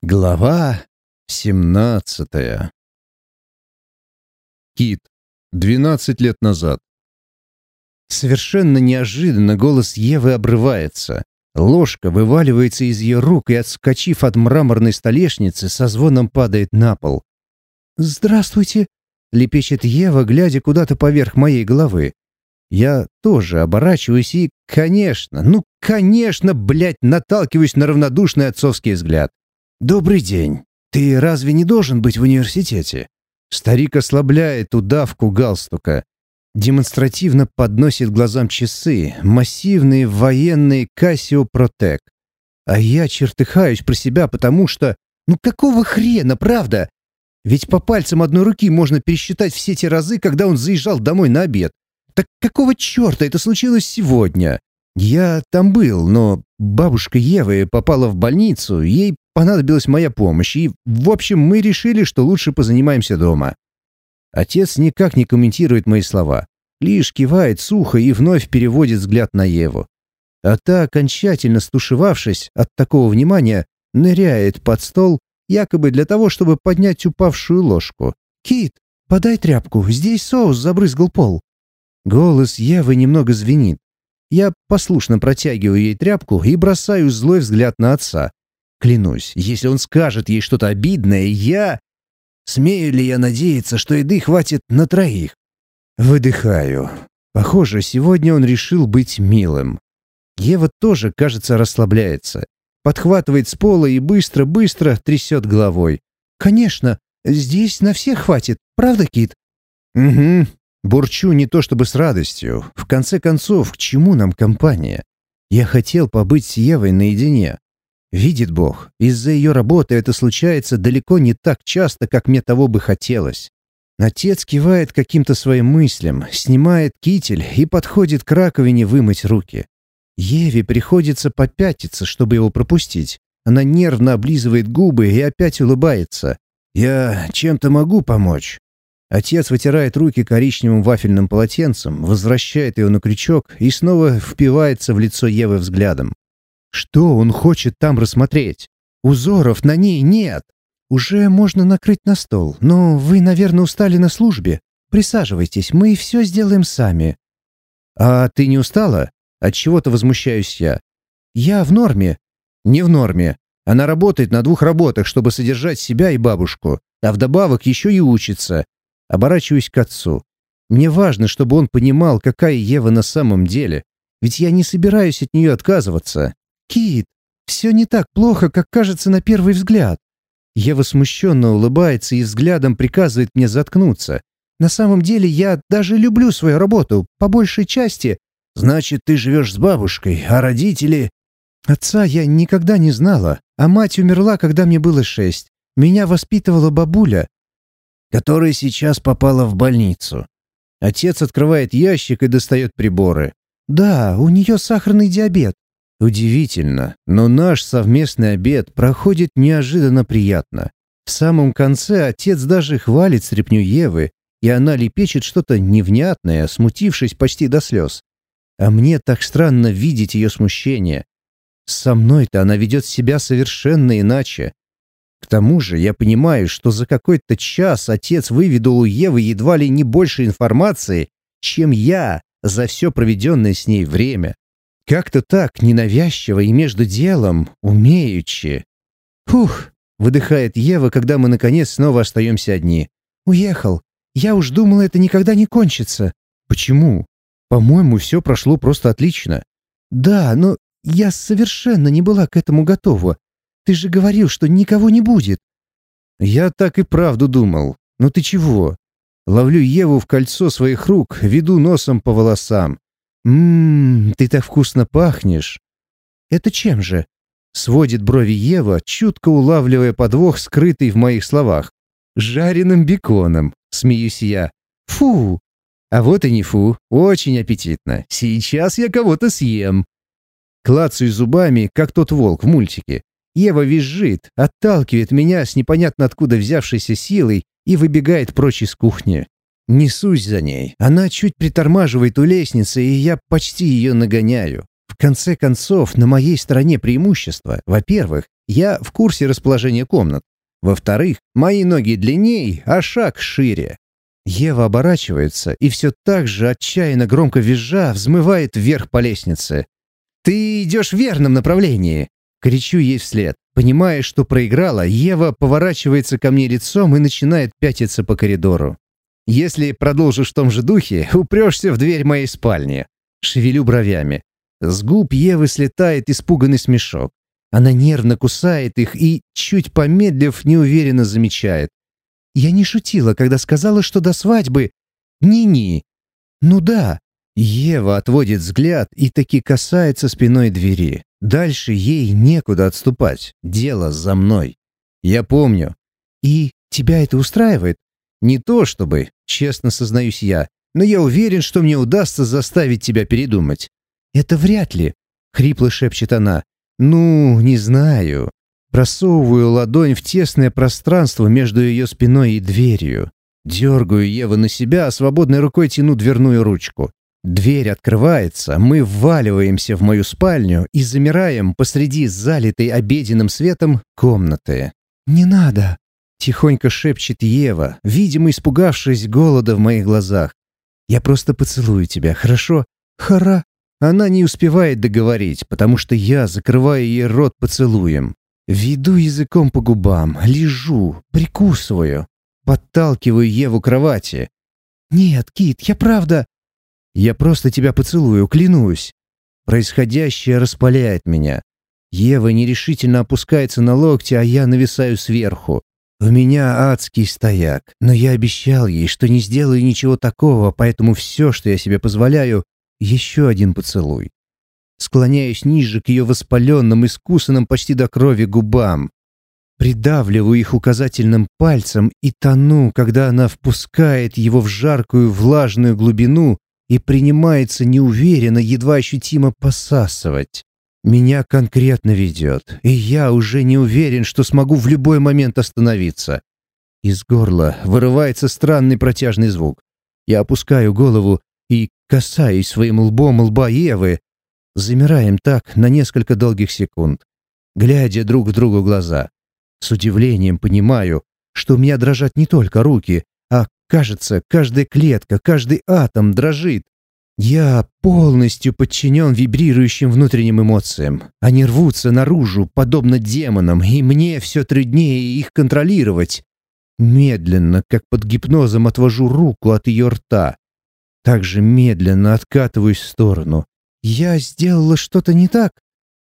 Глава семнадцатая Кит. Двенадцать лет назад. Совершенно неожиданно голос Евы обрывается. Ложка вываливается из ее рук и, отскочив от мраморной столешницы, со звоном падает на пол. «Здравствуйте!» — лепечет Ева, глядя куда-то поверх моей головы. Я тоже оборачиваюсь и, конечно, ну, конечно, блядь, наталкиваюсь на равнодушный отцовский взгляд. «Добрый день. Ты разве не должен быть в университете?» Старик ослабляет удавку галстука. Демонстративно подносит глазам часы, массивные военные Casio Protec. А я чертыхаюсь про себя, потому что... Ну какого хрена, правда? Ведь по пальцам одной руки можно пересчитать все те разы, когда он заезжал домой на обед. Так какого черта это случилось сегодня? Я там был, но бабушка Евы попала в больницу, ей понадобилась моя помощь, и, в общем, мы решили, что лучше позанимаемся дома. Отец никак не комментирует мои слова, лишь кивает сухо и вновь переводит взгляд на Еву. А та, окончательно стушевавшись от такого внимания, ныряет под стол, якобы для того, чтобы поднять упавшую ложку. «Кит, подай тряпку, здесь соус забрызгал пол». Голос Евы немного звенит. Я послушно протягиваю ей тряпку и бросаю злой взгляд на отца. Клянусь, если он скажет ей что-то обидное, я... Смею ли я надеяться, что еды хватит на троих? Выдыхаю. Похоже, сегодня он решил быть милым. Ева тоже, кажется, расслабляется. Подхватывает с пола и быстро-быстро трясет головой. «Конечно, здесь на всех хватит, правда, Кит?» «Угу». Бурчу не то чтобы с радостью. В конце концов, к чему нам компания? Я хотел побыть с Евой наедине. Видит Бог, из-за ее работы это случается далеко не так часто, как мне того бы хотелось. Отец кивает каким-то своим мыслям, снимает китель и подходит к раковине вымыть руки. Еве приходится попятиться, чтобы его пропустить. Она нервно облизывает губы и опять улыбается. «Я чем-то могу помочь?» Отец вытирает руки коричневым вафельным полотенцем, возвращает ее на крючок и снова впивается в лицо Евы взглядом. Что он хочет там рассмотреть? Узоров на ней нет. Уже можно накрыть на стол, но вы, наверное, устали на службе. Присаживайтесь, мы все сделаем сами. А ты не устала? От чего-то возмущаюсь я. Я в норме. Не в норме. Она работает на двух работах, чтобы содержать себя и бабушку, а вдобавок еще и учится. Оборачиваюсь к отцу. Мне важно, чтобы он понимал, какая Ева на самом деле. Ведь я не собираюсь от нее отказываться. «Кит, все не так плохо, как кажется на первый взгляд». Ева смущенно улыбается и взглядом приказывает мне заткнуться. «На самом деле я даже люблю свою работу, по большей части». «Значит, ты живешь с бабушкой, а родители...» «Отца я никогда не знала, а мать умерла, когда мне было шесть. Меня воспитывала бабуля, которая сейчас попала в больницу. Отец открывает ящик и достает приборы. Да, у нее сахарный диабет. Удивительно, но наш совместный обед проходит неожиданно приятно. В самом конце отец даже хвалит стряпню Евы, и она лепечет что-то невнятное, смутившись почти до слез. А мне так странно видеть ее смущение. Со мной-то она ведет себя совершенно иначе. Тому же я понимаю, что за какой-то час отец выведал у Евы едва ли не больше информации, чем я за все проведенное с ней время. Как-то так, ненавязчиво и между делом, умеючи. «Фух!» — выдыхает Ева, когда мы, наконец, снова остаемся одни. «Уехал. Я уж думала, это никогда не кончится». «Почему? По-моему, все прошло просто отлично». «Да, но я совершенно не была к этому готова. Ты же говорил, что никого не будет». «Я так и правду думал. Ну ты чего?» Ловлю Еву в кольцо своих рук, веду носом по волосам. «Ммм, ты так вкусно пахнешь!» «Это чем же?» — сводит брови Ева, чутко улавливая подвох, скрытый в моих словах. «Жареным беконом», — смеюсь я. «Фу!» «А вот и не фу, очень аппетитно. Сейчас я кого-то съем». Клацаю зубами, как тот волк в мультике. Ева визжит, отталкивает меня с непонятно откуда взявшейся силой и выбегает прочь из кухни. Несусь за ней. Она чуть притормаживает у лестницы, и я почти ее нагоняю. В конце концов, на моей стороне преимущество. Во-первых, я в курсе расположения комнат. Во-вторых, мои ноги длиннее, а шаг шире. Ева оборачивается и все так же отчаянно громко визжа взмывает вверх по лестнице. «Ты идешь в верном направлении!» Кричу ей вслед. Понимая, что проиграла, Ева поворачивается ко мне лицом и начинает пятиться по коридору. «Если продолжишь в том же духе, упрешься в дверь моей спальни». Шевелю бровями. С губ Евы слетает испуганный смешок. Она нервно кусает их и, чуть помедлив, неуверенно замечает. «Я не шутила, когда сказала, что до свадьбы...» «Ни-ни». «Ну да». Ева отводит взгляд и таки касается спиной двери. Дальше ей некуда отступать. Дело за мной. Я помню. И тебя это устраивает? Не то чтобы, честно сознаюсь я, но я уверен, что мне удастся заставить тебя передумать. Это вряд ли, хрипло шепчет она. Ну, не знаю. Просовываю ладонь в тесное пространство между ее спиной и дверью. Дергаю Еву на себя, а свободной рукой тяну дверную ручку. Дверь открывается, мы вваливаемся в мою спальню и замираем посреди залитой обеденным светом комнаты. «Не надо!» — тихонько шепчет Ева, видимо, испугавшись голода в моих глазах. «Я просто поцелую тебя, хорошо? Хара!» Она не успевает договорить, потому что я закрываю ей рот поцелуем. Веду языком по губам, лежу, прикусываю, подталкиваю Еву к кровати. «Нет, Кит, я правда...» Я просто тебя поцелую, клянусь. Происходящее распаляет меня. Ева нерешительно опускается на локти, а я нависаю сверху. У меня адский стояк, но я обещал ей, что не сделаю ничего такого, поэтому все, что я себе позволяю, еще один поцелуй. Склоняюсь ниже к ее воспаленным, искусанным почти до крови губам. Придавливаю их указательным пальцем и тону, когда она впускает его в жаркую влажную глубину, и принимается неуверенно, едва ощутимо посасывать. Меня конкретно ведет, и я уже не уверен, что смогу в любой момент остановиться. Из горла вырывается странный протяжный звук. Я опускаю голову и касаюсь своим лбом лба Евы. Замираем так на несколько долгих секунд, глядя друг в другу глаза. С удивлением понимаю, что у меня дрожат не только руки, кажется, каждая клетка, каждый атом дрожит. Я полностью подчинен вибрирующим внутренним эмоциям. Они рвутся наружу, подобно демонам, и мне все труднее их контролировать. Медленно, как под гипнозом, отвожу руку от ее рта. Также медленно откатываюсь в сторону. Я сделала что-то не так?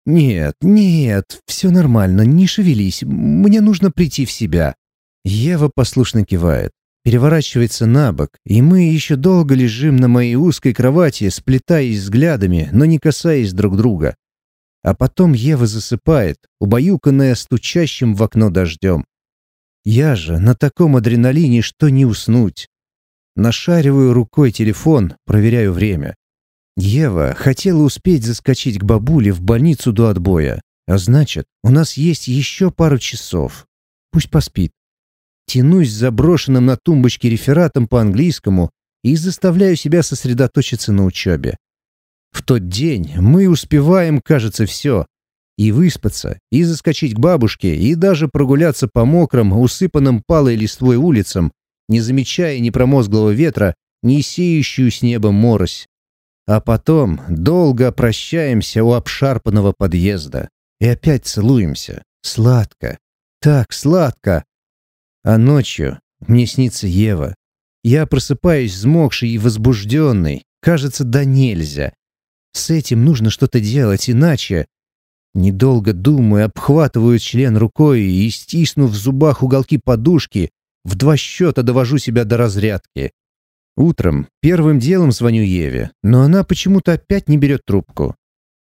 Нет, нет, все нормально, не шевелись. Мне нужно прийти в себя. Ева послушно кивает переворачивается на бок, и мы еще долго лежим на моей узкой кровати, сплетаясь взглядами, но не касаясь друг друга. А потом Ева засыпает, убаюканная стучащим в окно дождем. Я же на таком адреналине, что не уснуть. Нашариваю рукой телефон, проверяю время. Ева хотела успеть заскочить к бабуле в больницу до отбоя. А значит, у нас есть еще пару часов. Пусть поспит тянусь заброшенным на тумбочке рефератом по английскому и заставляю себя сосредоточиться на учебе. В тот день мы успеваем, кажется, все. И выспаться, и заскочить к бабушке, и даже прогуляться по мокрым, усыпанным палой листвой улицам, не замечая ни промозглого ветра, ни сеющую с неба морось. А потом долго прощаемся у обшарпанного подъезда. И опять целуемся. Сладко. Так сладко. А ночью мне снится Ева. Я просыпаюсь взмокший и возбужденный. Кажется, да нельзя. С этим нужно что-то делать, иначе... Недолго думаю, обхватываю член рукой и, стиснув в зубах уголки подушки, в два счета довожу себя до разрядки. Утром первым делом звоню Еве, но она почему-то опять не берет трубку.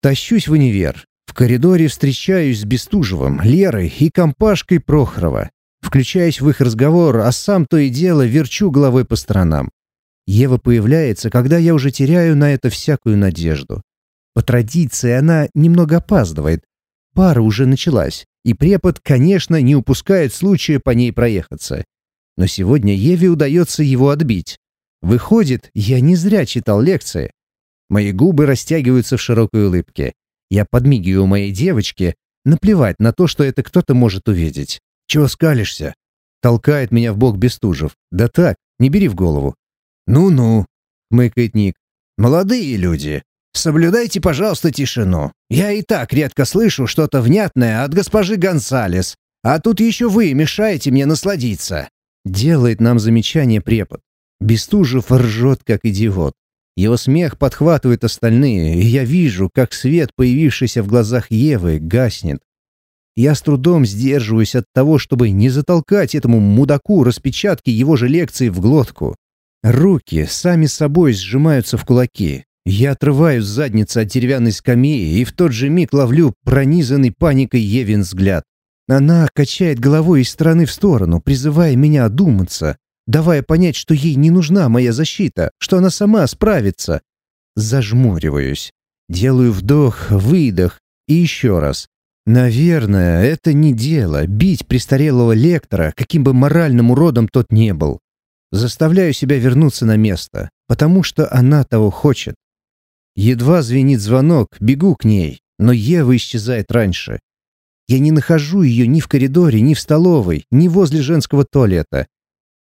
Тащусь в универ. В коридоре встречаюсь с Бестужевым, Лерой и компашкой Прохорова. Включаясь в их разговор, а сам то и дело верчу головой по сторонам. Ева появляется, когда я уже теряю на это всякую надежду. По традиции она немного опаздывает. Пара уже началась, и препод, конечно, не упускает случая по ней проехаться. Но сегодня Еве удается его отбить. Выходит, я не зря читал лекции. Мои губы растягиваются в широкой улыбке. Я подмигиваю моей девочке, Наплевать на то, что это кто-то может увидеть. Чего скалишься? Толкает меня в бок Бестужев. Да так, не бери в голову. Ну-ну, мыкает Ник. Молодые люди, соблюдайте, пожалуйста, тишину. Я и так редко слышу что-то внятное от госпожи Гонсалес, а тут еще вы мешаете мне насладиться. Делает нам замечание препод. Бестужев ржет, как идиот. Его смех подхватывает остальные, и я вижу, как свет, появившийся в глазах Евы, гаснет. Я с трудом сдерживаюсь от того, чтобы не затолкать этому мудаку распечатки его же лекции в глотку. Руки сами собой сжимаются в кулаки. Я отрываюсь задницы от деревянной скамьи и в тот же миг ловлю пронизанный паникой Евин взгляд. Она качает головой из стороны в сторону, призывая меня одуматься, давая понять, что ей не нужна моя защита, что она сама справится. Зажмуриваюсь. Делаю вдох, выдох и еще раз. Наверное, это не дело — бить престарелого лектора, каким бы моральным уродом тот не был. Заставляю себя вернуться на место, потому что она того хочет. Едва звенит звонок, бегу к ней, но Ева исчезает раньше. Я не нахожу ее ни в коридоре, ни в столовой, ни возле женского туалета.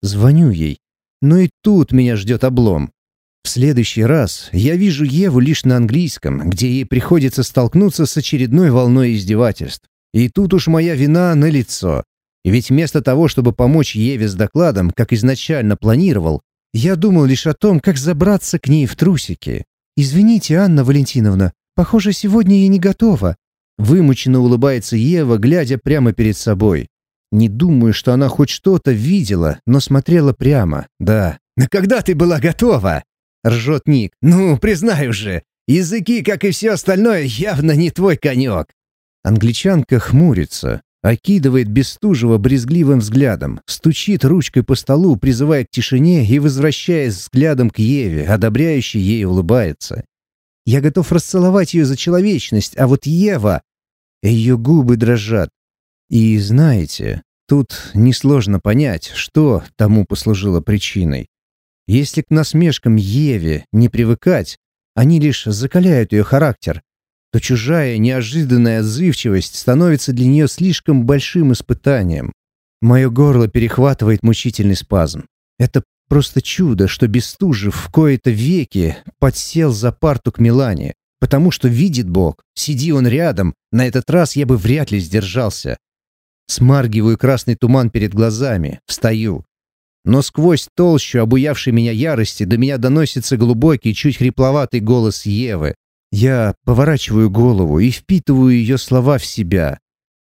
Звоню ей. Но и тут меня ждет облом. В следующий раз я вижу Еву лишь на английском, где ей приходится столкнуться с очередной волной издевательств. И тут уж моя вина на лицо. Ведь вместо того, чтобы помочь Еве с докладом, как изначально планировал, я думал лишь о том, как забраться к ней в трусики. «Извините, Анна Валентиновна, похоже, сегодня я не готова». Вымученно улыбается Ева, глядя прямо перед собой. Не думаю, что она хоть что-то видела, но смотрела прямо, да. «Но когда ты была готова?» — ржет Ник. «Ну, признаю же, языки, как и все остальное, явно не твой конек». Англичанка хмурится, окидывает Бестужева брезгливым взглядом, стучит ручкой по столу, призывая к тишине и возвращаясь взглядом к Еве, одобряющей ей улыбается. Я готов расцеловать ее за человечность, а вот Ева... Ее губы дрожат, и знаете, тут несложно понять, что тому послужило причиной. Если к насмешкам Еве не привыкать, они лишь закаляют ее характер, то чужая неожиданная отзывчивость становится для нее слишком большим испытанием. Мое горло перехватывает мучительный спазм. Это просто чудо, что Бестужев в кои-то веки подсел за парту к Милане, потому что видит Бог, сиди он рядом, на этот раз я бы вряд ли сдержался. Смаргиваю красный туман перед глазами, встаю. Но сквозь толщу обуявшей меня ярости до меня доносится глубокий, чуть хрипловатый голос Евы. Я поворачиваю голову и впитываю ее слова в себя.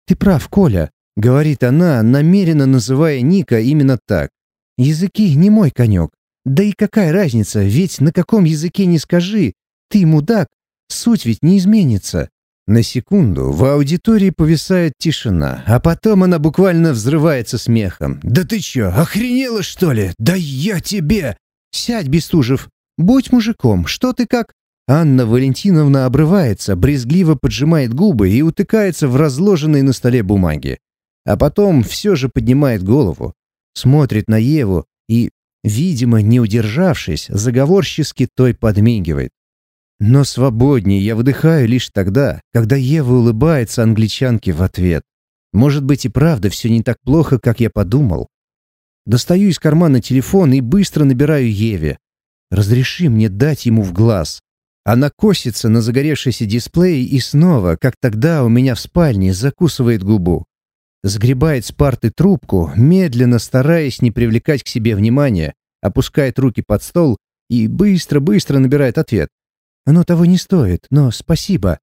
«Ты прав, Коля», — говорит она, намеренно называя Ника именно так. «Языки не мой конек. Да и какая разница, ведь на каком языке не скажи, ты мудак, суть ведь не изменится. На секунду в аудитории повисает тишина, а потом она буквально взрывается смехом. «Да ты чё, охренела, что ли? Да я тебе!» «Сядь, Бестужев! Будь мужиком, что ты как...» Анна Валентиновна обрывается, брезгливо поджимает губы и утыкается в разложенные на столе бумаги. А потом все же поднимает голову, смотрит на Еву и, видимо, не удержавшись, заговорчески той подмигивает. Но свободнее я выдыхаю лишь тогда, когда Ева улыбается англичанке в ответ. Может быть и правда все не так плохо, как я подумал. Достаю из кармана телефон и быстро набираю Еве. Разреши мне дать ему в глаз. Она косится на загоревшийся дисплей и снова, как тогда у меня в спальне, закусывает губу. Сгребает с парты трубку, медленно стараясь не привлекать к себе внимания, опускает руки под стол и быстро-быстро набирает ответ. Оно того не стоит, но спасибо».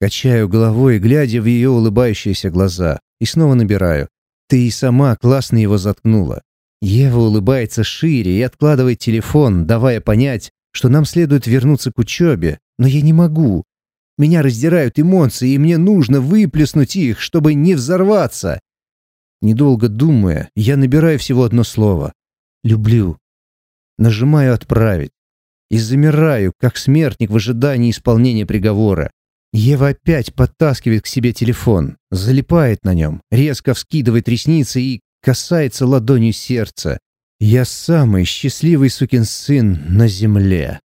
Качаю головой, глядя в ее улыбающиеся глаза, и снова набираю. «Ты и сама классно его заткнула». Ева улыбается шире и откладывает телефон, давая понять, что нам следует вернуться к учебе, но я не могу. Меня раздирают эмоции, и мне нужно выплеснуть их, чтобы не взорваться. Недолго думая, я набираю всего одно слово. «Люблю». Нажимаю «Отправить» и замираю, как смертник в ожидании исполнения приговора. Ева опять подтаскивает к себе телефон, залипает на нем, резко вскидывает ресницы и касается ладонью сердца. Я самый счастливый сукин сын на земле.